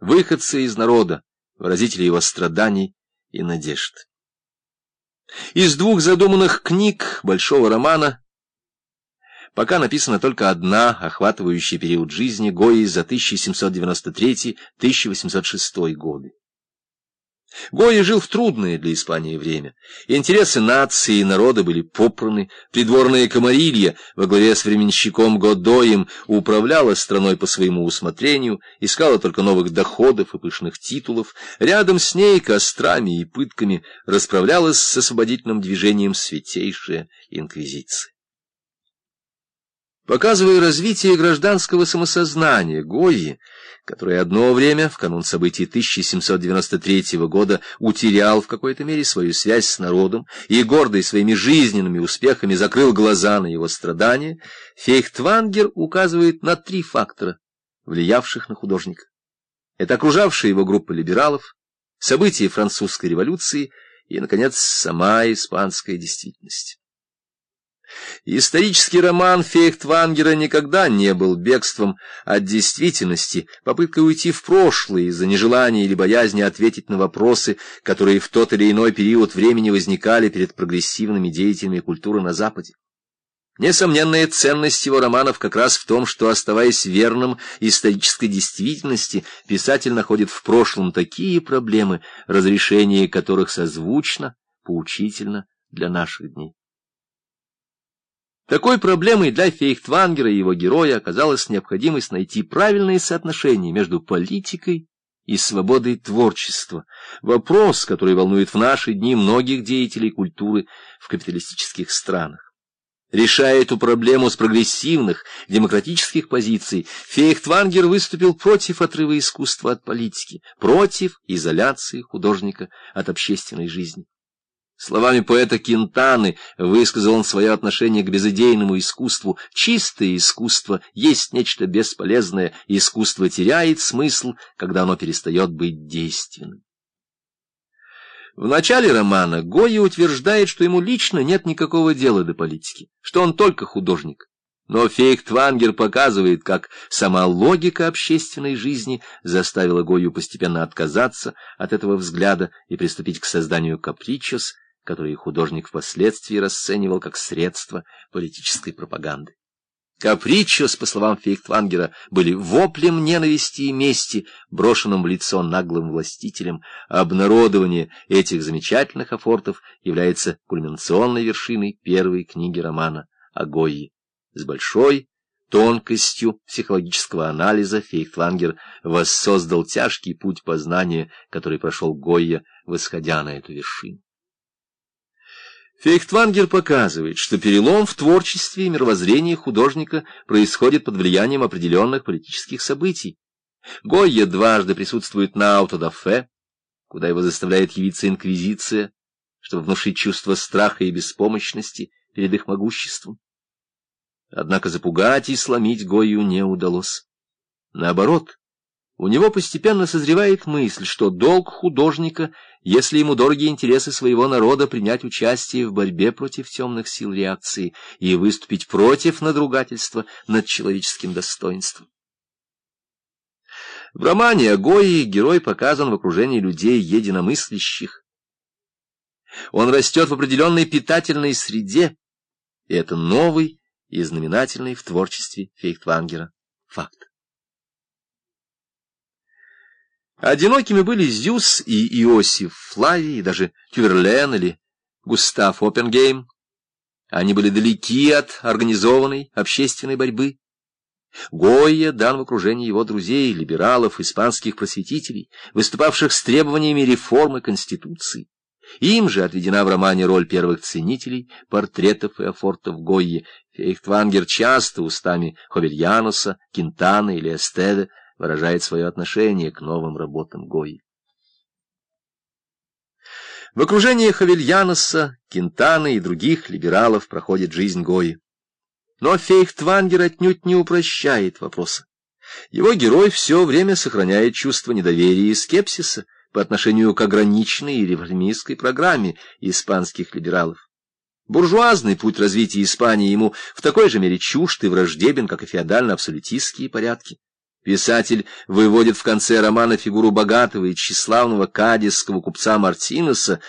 выходца из народа, выразителя его страданий и надежд. Из двух задуманных книг большого романа пока написана только одна, охватывающая период жизни Гои за 1793-1806 годы. Гоя жил в трудное для Испании время. Интересы нации и народа были попраны, придворная комарилья во главе с временщиком Годоем управляла страной по своему усмотрению, искала только новых доходов и пышных титулов, рядом с ней кострами и пытками расправлялась с освободительным движением святейшая инквизиция. Показывая развитие гражданского самосознания Гойи, который одно время, в канун событий 1793 года, утерял в какой-то мере свою связь с народом и, гордый своими жизненными успехами, закрыл глаза на его страдания, Фейхтвангер указывает на три фактора, влиявших на художника. Это окружавшая его группа либералов, события французской революции и, наконец, сама испанская действительность. Исторический роман Фейхтвангера никогда не был бегством от действительности, попыткой уйти в прошлое из-за нежелания или боязни ответить на вопросы, которые в тот или иной период времени возникали перед прогрессивными деятелями культуры на Западе. Несомненная ценность его романов как раз в том, что, оставаясь верным исторической действительности, писатель находит в прошлом такие проблемы, разрешение которых созвучно, поучительно для наших дней. Такой проблемой для Фейхтвангера и его героя оказалась необходимость найти правильное соотношение между политикой и свободой творчества. Вопрос, который волнует в наши дни многих деятелей культуры в капиталистических странах. Решая эту проблему с прогрессивных, демократических позиций, Фейхтвангер выступил против отрыва искусства от политики, против изоляции художника от общественной жизни. Словами поэта Кентаны высказал он свое отношение к безыдейному искусству. Чистое искусство есть нечто бесполезное, искусство теряет смысл, когда оно перестает быть действенным. В начале романа Гойя утверждает, что ему лично нет никакого дела до политики, что он только художник. Но Фейхтвангер показывает, как сама логика общественной жизни заставила Гою постепенно отказаться от этого взгляда и приступить к созданию капричос, которые художник впоследствии расценивал как средство политической пропаганды. Капричос, по словам Фейхтвангера, были воплем ненависти и мести, брошенным в лицо наглым властителем. Обнародование этих замечательных афортов является кульминационной вершиной первой книги романа о Гойе. С большой тонкостью психологического анализа Фейхтвангер воссоздал тяжкий путь познания, который прошел Гойя, восходя на эту вершину. Фейхтвангер показывает, что перелом в творчестве и мировоззрении художника происходит под влиянием определенных политических событий. Гойя дважды присутствует на аутодафе, куда его заставляет явиться инквизиция, чтобы внушить чувство страха и беспомощности перед их могуществом. Однако запугать и сломить Гойю не удалось. Наоборот, у него постепенно созревает мысль, что долг художника, если ему дороги интересы своего народа, принять участие в борьбе против темных сил реакции и выступить против надругательства над человеческим достоинством. В романе Агои герой показан в окружении людей единомыслящих. Он растет в определенной питательной среде, и это новый и знаменательный в творчестве Фейхтвангера факт. Одинокими были Зюс и Иосиф Флавий, и даже Тюверлен или Густав Оппенгейм. Они были далеки от организованной общественной борьбы. Гойя дан в окружении его друзей, либералов, испанских просветителей, выступавших с требованиями реформы Конституции. Им же отведена в романе роль первых ценителей портретов и афортов Гойе. Фейхтвангер часто устами Ховельянуса, Кентана или Эстеда выражает свое отношение к новым работам Гои. В окружении Хавельяноса, Кентана и других либералов проходит жизнь Гои. Но Фейхтвангер отнюдь не упрощает вопроса. Его герой все время сохраняет чувство недоверия и скепсиса по отношению к ограниченной и реформистской программе испанских либералов. Буржуазный путь развития Испании ему в такой же мере чужд и враждебен, как и феодально-абсолютистские порядки. Писатель выводит в конце романа фигуру богатого и тщеславного кадисского купца Мартинеса,